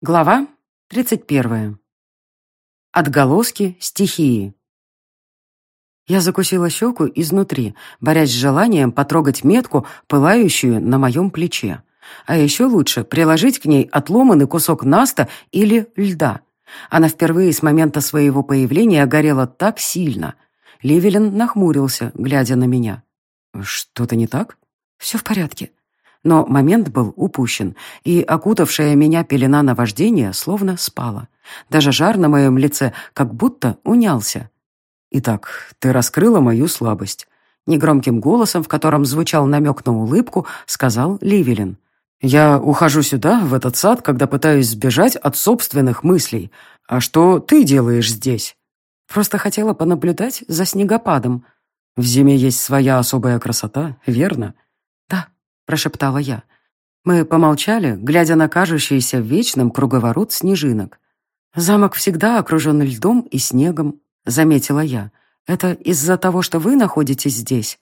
Глава 31. Отголоски стихии. Я закусила щеку изнутри, борясь с желанием потрогать метку, пылающую на моем плече. А еще лучше приложить к ней отломанный кусок наста или льда. Она впервые с момента своего появления горела так сильно. Ливелин нахмурился, глядя на меня. «Что-то не так?» «Все в порядке», но момент был упущен, и окутавшая меня пелена наваждения словно спала. Даже жар на моем лице как будто унялся. «Итак, ты раскрыла мою слабость», — негромким голосом, в котором звучал намек на улыбку, сказал Ливелин. «Я ухожу сюда, в этот сад, когда пытаюсь сбежать от собственных мыслей. А что ты делаешь здесь?» «Просто хотела понаблюдать за снегопадом». «В зиме есть своя особая красота, верно?» Прошептала я. Мы помолчали, глядя на кажущийся вечным круговорот снежинок. «Замок всегда окружен льдом и снегом», — заметила я. «Это из-за того, что вы находитесь здесь?»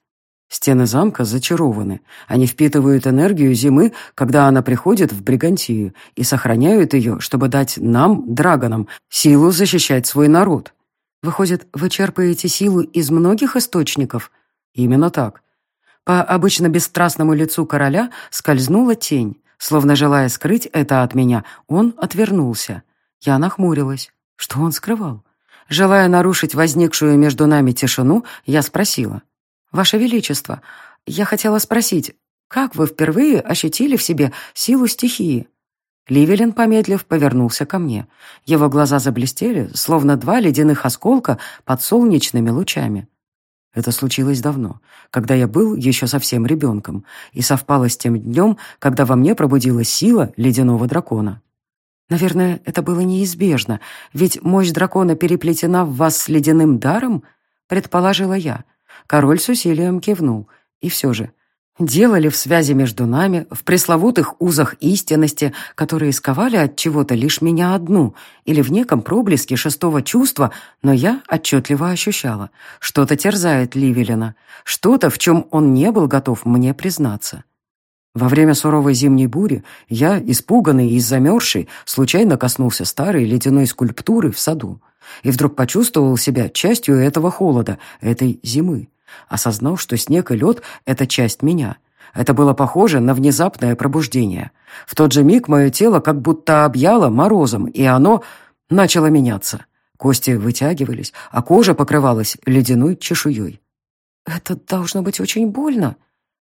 Стены замка зачарованы. Они впитывают энергию зимы, когда она приходит в Бригантию, и сохраняют ее, чтобы дать нам, драгонам, силу защищать свой народ. Выходит, вы черпаете силу из многих источников? Именно так. По обычно бесстрастному лицу короля скользнула тень. Словно желая скрыть это от меня, он отвернулся. Я нахмурилась. Что он скрывал? Желая нарушить возникшую между нами тишину, я спросила. «Ваше Величество, я хотела спросить, как вы впервые ощутили в себе силу стихии?» Ливелин, помедлив, повернулся ко мне. Его глаза заблестели, словно два ледяных осколка под солнечными лучами. Это случилось давно, когда я был еще совсем ребенком, и совпало с тем днем, когда во мне пробудилась сила ледяного дракона. Наверное, это было неизбежно, ведь мощь дракона переплетена в вас с ледяным даром, предположила я. Король с усилием кивнул. И все же, Делали в связи между нами, в пресловутых узах истинности, которые сковали от чего-то лишь меня одну, или в неком проблеске шестого чувства, но я отчетливо ощущала. Что-то терзает Ливелина, что-то, в чем он не был готов мне признаться. Во время суровой зимней бури я, испуганный и замерзший, случайно коснулся старой ледяной скульптуры в саду и вдруг почувствовал себя частью этого холода, этой зимы. Осознал, что снег и лед — это часть меня. Это было похоже на внезапное пробуждение. В тот же миг мое тело как будто объяло морозом, и оно начало меняться. Кости вытягивались, а кожа покрывалась ледяной чешуей. «Это должно быть очень больно».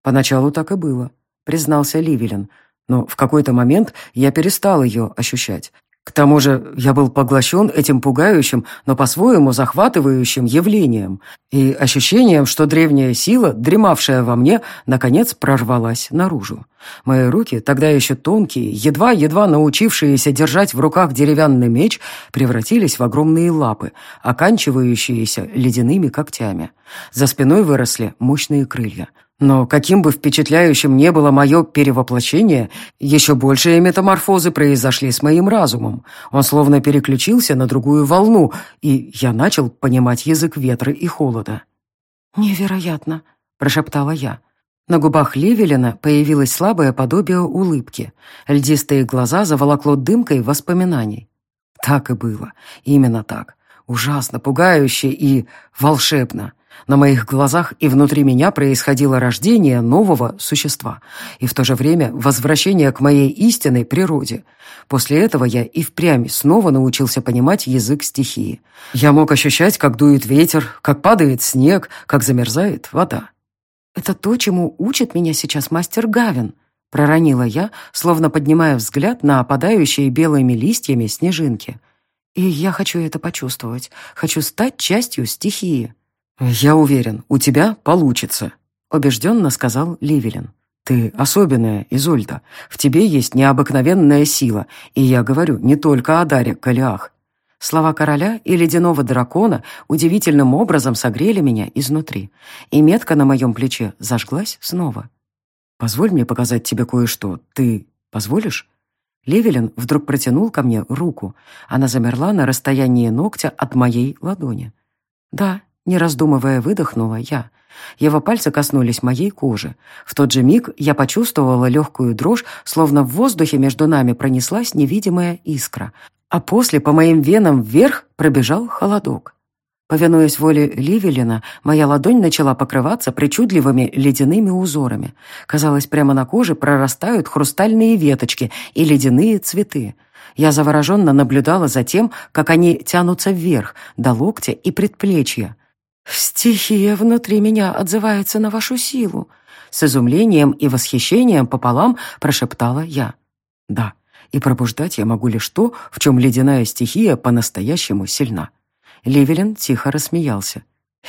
«Поначалу так и было», — признался Ливелин. Но в какой-то момент я перестал ее ощущать. К тому же я был поглощен этим пугающим, но по-своему захватывающим явлением и ощущением, что древняя сила, дремавшая во мне, наконец прорвалась наружу. Мои руки, тогда еще тонкие, едва-едва научившиеся держать в руках деревянный меч, превратились в огромные лапы, оканчивающиеся ледяными когтями. За спиной выросли мощные крылья. Но каким бы впечатляющим не было мое перевоплощение, еще большие метаморфозы произошли с моим разумом. Он словно переключился на другую волну, и я начал понимать язык ветра и холода. «Невероятно», — прошептала я. На губах Ливелина появилось слабое подобие улыбки. Льдистые глаза заволокло дымкой воспоминаний. Так и было. Именно так. Ужасно, пугающе и волшебно. На моих глазах и внутри меня происходило рождение нового существа и в то же время возвращение к моей истинной природе. После этого я и впрямь снова научился понимать язык стихии. Я мог ощущать, как дует ветер, как падает снег, как замерзает вода. «Это то, чему учит меня сейчас мастер Гавин», — проронила я, словно поднимая взгляд на опадающие белыми листьями снежинки. «И я хочу это почувствовать, хочу стать частью стихии». «Я уверен, у тебя получится», — убежденно сказал Ливелин. «Ты особенная, Изольда. В тебе есть необыкновенная сила, и я говорю не только о даре Калиах». Слова короля и ледяного дракона удивительным образом согрели меня изнутри, и метка на моем плече зажглась снова. «Позволь мне показать тебе кое-что. Ты позволишь?» Левелин вдруг протянул ко мне руку. Она замерла на расстоянии ногтя от моей ладони. «Да, Не раздумывая, выдохнула я. Его пальцы коснулись моей кожи. В тот же миг я почувствовала легкую дрожь, словно в воздухе между нами пронеслась невидимая искра. А после по моим венам вверх пробежал холодок. Повинуясь воле Ливелина, моя ладонь начала покрываться причудливыми ледяными узорами. Казалось, прямо на коже прорастают хрустальные веточки и ледяные цветы. Я завороженно наблюдала за тем, как они тянутся вверх, до локтя и предплечья. «Стихия внутри меня отзывается на вашу силу», — с изумлением и восхищением пополам прошептала я. «Да, и пробуждать я могу лишь то, в чем ледяная стихия по-настоящему сильна». Ливелин тихо рассмеялся.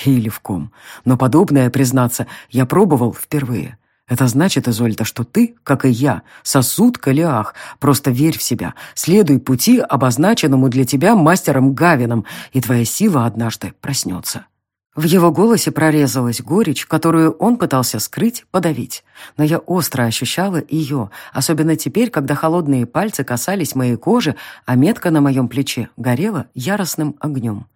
«Или в ком. Но подобное, признаться, я пробовал впервые. Это значит, Изольда, что ты, как и я, сосуд Калиах. Просто верь в себя, следуй пути, обозначенному для тебя мастером Гавином, и твоя сила однажды проснется». В его голосе прорезалась горечь, которую он пытался скрыть, подавить. Но я остро ощущала ее, особенно теперь, когда холодные пальцы касались моей кожи, а метка на моем плече горела яростным огнем.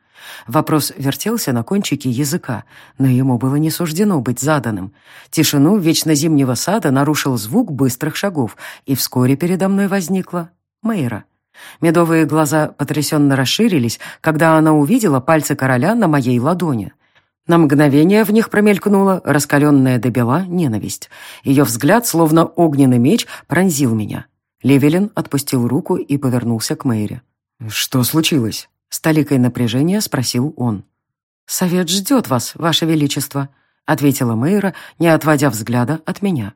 Вопрос вертелся на кончике языка, но ему было не суждено быть заданным. Тишину вечно зимнего сада нарушил звук быстрых шагов, и вскоре передо мной возникла Мейра. Медовые глаза потрясенно расширились, когда она увидела пальцы короля на моей ладони. На мгновение в них промелькнула раскаленная до бела ненависть. Ее взгляд, словно огненный меч, пронзил меня. Левелин отпустил руку и повернулся к Мэйре. «Что случилось?» С толикой напряжения спросил он. «Совет ждет вас, ваше величество», — ответила Мэйра, не отводя взгляда от меня.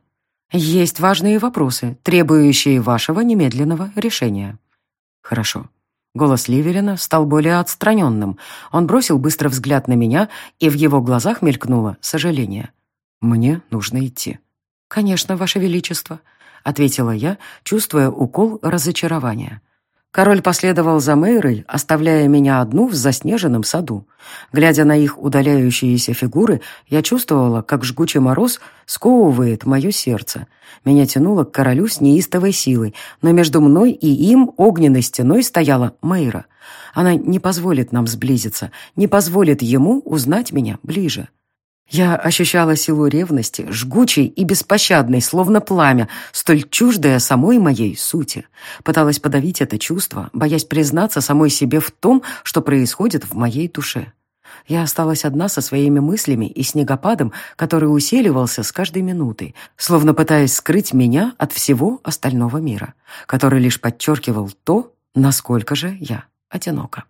«Есть важные вопросы, требующие вашего немедленного решения». «Хорошо». Голос Ливерина стал более отстраненным. Он бросил быстро взгляд на меня, и в его глазах мелькнуло сожаление. «Мне нужно идти». «Конечно, ваше величество», — ответила я, чувствуя укол разочарования. Король последовал за Мейрой, оставляя меня одну в заснеженном саду. Глядя на их удаляющиеся фигуры, я чувствовала, как жгучий мороз сковывает мое сердце. Меня тянуло к королю с неистовой силой, но между мной и им огненной стеной стояла Мейра. Она не позволит нам сблизиться, не позволит ему узнать меня ближе. Я ощущала силу ревности, жгучей и беспощадной, словно пламя, столь чуждое самой моей сути. Пыталась подавить это чувство, боясь признаться самой себе в том, что происходит в моей душе. Я осталась одна со своими мыслями и снегопадом, который усиливался с каждой минутой, словно пытаясь скрыть меня от всего остального мира, который лишь подчеркивал то, насколько же я одинока.